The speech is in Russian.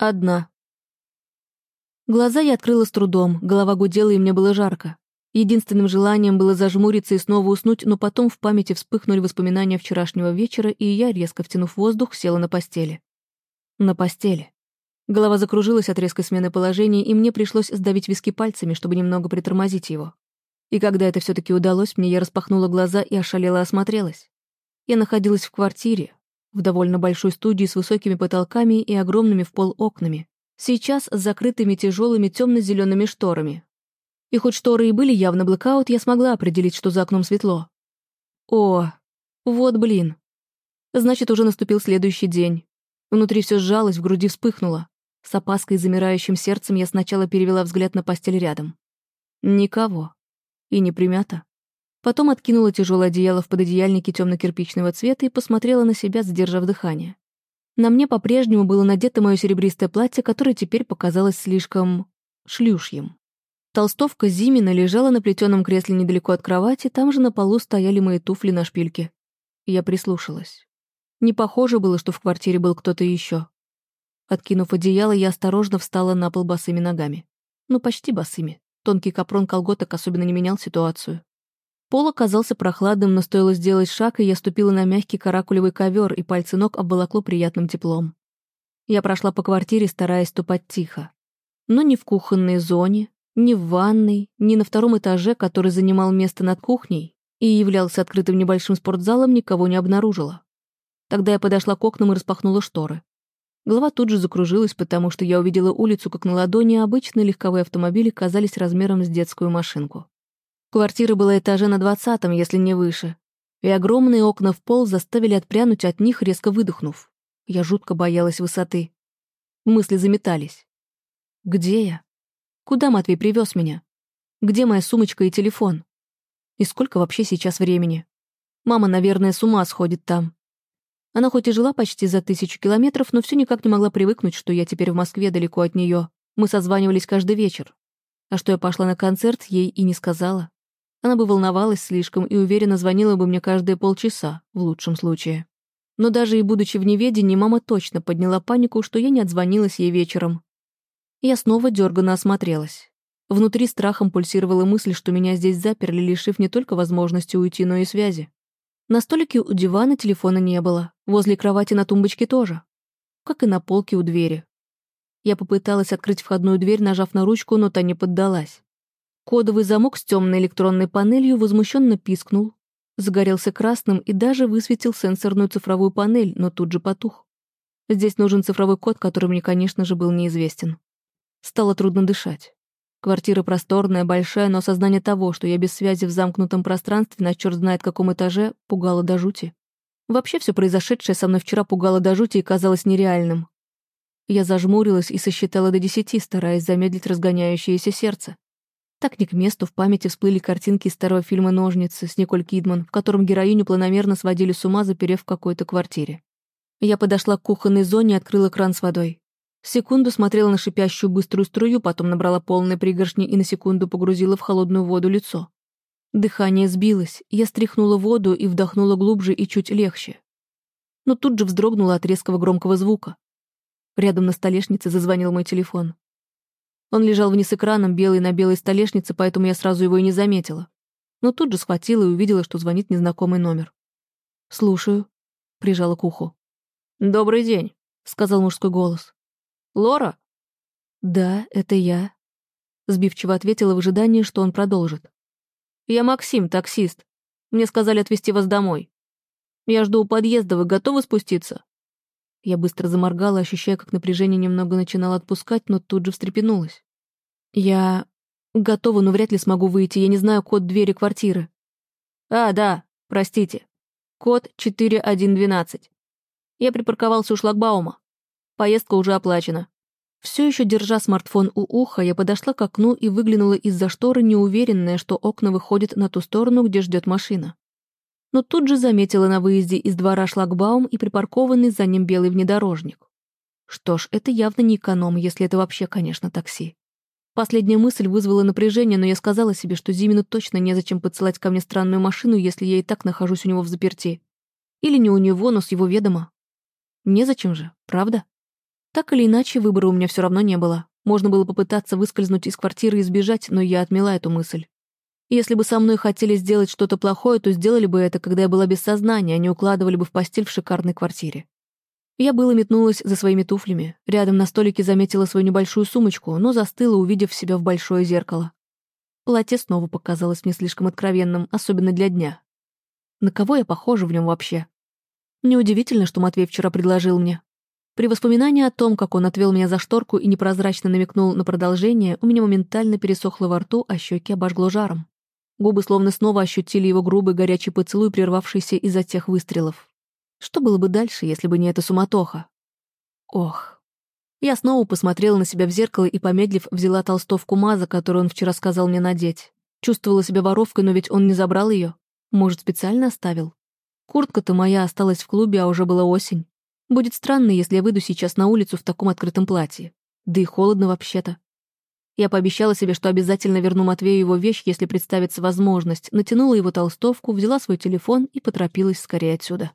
Одна. Глаза я открыла с трудом, голова гудела, и мне было жарко. Единственным желанием было зажмуриться и снова уснуть, но потом в памяти вспыхнули воспоминания вчерашнего вечера, и я, резко втянув воздух, села на постели. На постели. Голова закружилась от резкой смены положения, и мне пришлось сдавить виски пальцами, чтобы немного притормозить его. И когда это все таки удалось мне, я распахнула глаза и ошалела осмотрелась. Я находилась в квартире, в довольно большой студии с высокими потолками и огромными в пол окнами, сейчас с закрытыми тяжелыми темно-зелеными шторами. И хоть шторы и были явно блэкаут, я смогла определить, что за окном светло. О, вот блин. Значит, уже наступил следующий день. Внутри все сжалось, в груди вспыхнуло. С опаской и замирающим сердцем я сначала перевела взгляд на постель рядом. Никого. И не примята. Потом откинула тяжелое одеяло в пододеяльнике темно-кирпичного цвета и посмотрела на себя, задержав дыхание. На мне по-прежнему было надето мое серебристое платье, которое теперь показалось слишком... шлюшьем. Толстовка Зимина лежала на плетеном кресле недалеко от кровати, там же на полу стояли мои туфли на шпильке. Я прислушалась. Не похоже было, что в квартире был кто-то еще. Откинув одеяло, я осторожно встала на пол босыми ногами. Ну, почти босыми. Тонкий капрон колготок особенно не менял ситуацию. Пол оказался прохладным, но стоило сделать шаг, и я ступила на мягкий каракулевый ковер, и пальцы ног обволокло приятным теплом. Я прошла по квартире, стараясь ступать тихо. Но ни в кухонной зоне, ни в ванной, ни на втором этаже, который занимал место над кухней и являлся открытым небольшим спортзалом, никого не обнаружила. Тогда я подошла к окнам и распахнула шторы. Голова тут же закружилась, потому что я увидела улицу как на ладони, а обычные легковые автомобили казались размером с детскую машинку. Квартира была этаже на двадцатом, если не выше, и огромные окна в пол заставили отпрянуть от них, резко выдохнув. Я жутко боялась высоты. Мысли заметались. Где я? Куда Матвей привез меня? Где моя сумочка и телефон? И сколько вообще сейчас времени? Мама, наверное, с ума сходит там. Она хоть и жила почти за тысячу километров, но все никак не могла привыкнуть, что я теперь в Москве далеко от нее. Мы созванивались каждый вечер. А что я пошла на концерт, ей и не сказала. Она бы волновалась слишком и уверенно звонила бы мне каждые полчаса, в лучшем случае. Но даже и будучи в неведении, мама точно подняла панику, что я не отзвонилась ей вечером. Я снова дёрганно осмотрелась. Внутри страхом пульсировала мысль, что меня здесь заперли, лишив не только возможности уйти, но и связи. На столике у дивана телефона не было, возле кровати на тумбочке тоже. Как и на полке у двери. Я попыталась открыть входную дверь, нажав на ручку, но та не поддалась. Кодовый замок с темной электронной панелью возмущенно пискнул, загорелся красным и даже высветил сенсорную цифровую панель, но тут же потух. Здесь нужен цифровой код, который мне, конечно же, был неизвестен. Стало трудно дышать. Квартира просторная, большая, но осознание того, что я без связи в замкнутом пространстве на черт знает каком этаже, пугало до жути. Вообще все произошедшее со мной вчера пугало до жути и казалось нереальным. Я зажмурилась и сосчитала до десяти, стараясь замедлить разгоняющееся сердце. Так не к месту в памяти всплыли картинки из старого фильма «Ножницы» с Николь Кидман, в котором героиню планомерно сводили с ума, заперев в какой-то квартире. Я подошла к кухонной зоне и открыла кран с водой. Секунду смотрела на шипящую быструю струю, потом набрала полные пригоршни и на секунду погрузила в холодную воду лицо. Дыхание сбилось, я стряхнула воду и вдохнула глубже и чуть легче. Но тут же вздрогнула от резкого громкого звука. Рядом на столешнице зазвонил мой телефон. Он лежал вниз экраном, белый на белой столешнице, поэтому я сразу его и не заметила. Но тут же схватила и увидела, что звонит незнакомый номер. «Слушаю», — прижала к уху. «Добрый день», — сказал мужской голос. «Лора?» «Да, это я», — сбивчиво ответила в ожидании, что он продолжит. «Я Максим, таксист. Мне сказали отвезти вас домой. Я жду у подъезда, вы готовы спуститься?» Я быстро заморгала, ощущая, как напряжение немного начинало отпускать, но тут же встрепенулась. «Я готова, но вряд ли смогу выйти. Я не знаю код двери квартиры». «А, да, простите. Код 4112. Я припарковался у шлагбаума. Поездка уже оплачена». Все еще держа смартфон у уха, я подошла к окну и выглянула из-за шторы, неуверенная, что окна выходят на ту сторону, где ждет машина но тут же заметила на выезде из двора шлагбаум и припаркованный за ним белый внедорожник. Что ж, это явно не эконом, если это вообще, конечно, такси. Последняя мысль вызвала напряжение, но я сказала себе, что Зимину точно незачем подсылать ко мне странную машину, если я и так нахожусь у него в заперти. Или не у него, но с его ведома. Незачем же, правда? Так или иначе, выбора у меня все равно не было. Можно было попытаться выскользнуть из квартиры и сбежать, но я отмела эту мысль. Если бы со мной хотели сделать что-то плохое, то сделали бы это, когда я была без сознания, а не укладывали бы в постель в шикарной квартире. Я было метнулась за своими туфлями. Рядом на столике заметила свою небольшую сумочку, но застыла, увидев себя в большое зеркало. Платье снова показалось мне слишком откровенным, особенно для дня. На кого я похожа в нем вообще? Неудивительно, что Матвей вчера предложил мне. При воспоминании о том, как он отвел меня за шторку и непрозрачно намекнул на продолжение, у меня моментально пересохло во рту, а щеки обожгло жаром. Губы словно снова ощутили его грубый горячий поцелуй, прервавшийся из-за тех выстрелов. Что было бы дальше, если бы не эта суматоха? Ох. Я снова посмотрела на себя в зеркало и, помедлив, взяла толстовку Маза, которую он вчера сказал мне надеть. Чувствовала себя воровкой, но ведь он не забрал ее. Может, специально оставил? Куртка-то моя осталась в клубе, а уже была осень. Будет странно, если я выйду сейчас на улицу в таком открытом платье. Да и холодно вообще-то. Я пообещала себе, что обязательно верну Матвею его вещь, если представится возможность, натянула его толстовку, взяла свой телефон и поторопилась скорее отсюда.